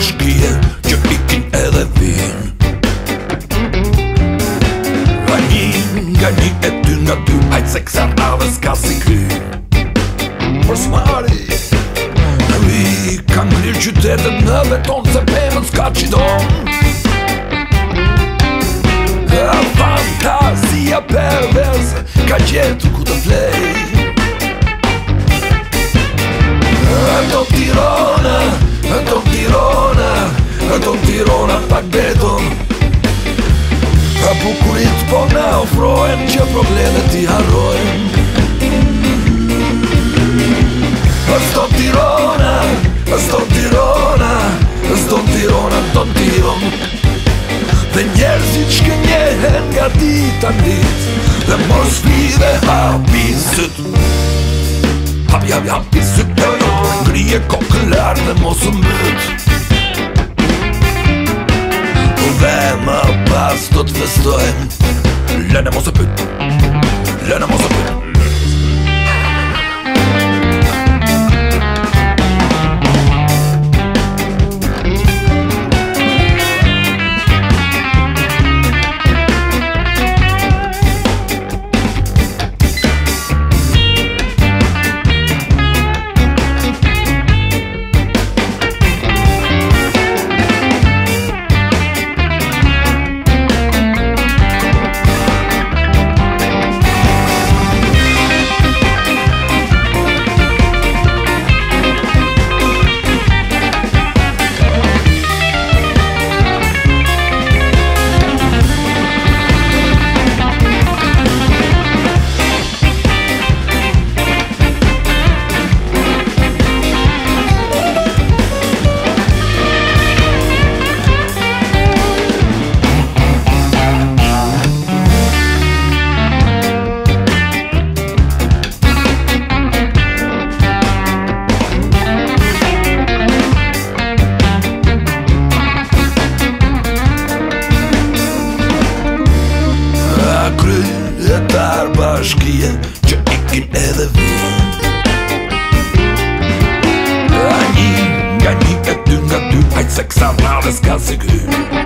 bashkia që ikin edhe vin Ma një nga një e ty nga ty ajt se kësa rave s'ka si kry Por smari Në ka në një qytetet në beton se përën s'ka qidon Fantazia a ka gjetu ku të flej Në do t'i probleme ti harrojnë Për stop Tirona, për stop Tirona Për stop Tirona, të të Dhe njerëzit që njehen nga dit a dit Dhe mos vive hapi sët Hapi, hapi, hapi sët jo, jo, Ngrije kokën lartë dhe mos mbët Dhe më pas të të festojnë Lëna mos e pyt Lëna mos e pyt dar bashkia që ikin edhe vi nga një nga një e ty nga ty ajt se kësa ka nga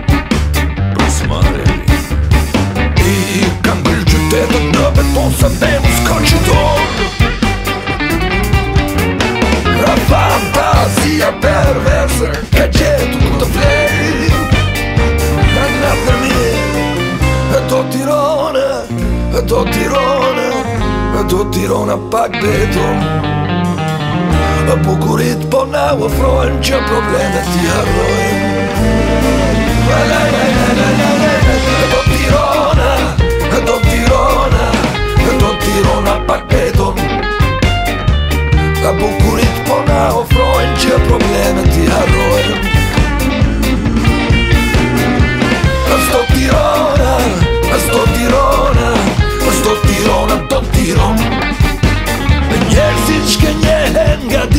Do tirona pak beto Bukurit po na u ofrojnë që problemet t'i harrojnë La la la la la la la Do tirona, do tirona, do tirona pak beto Bukurit po na u ofrojnë që problemet t'i harrojnë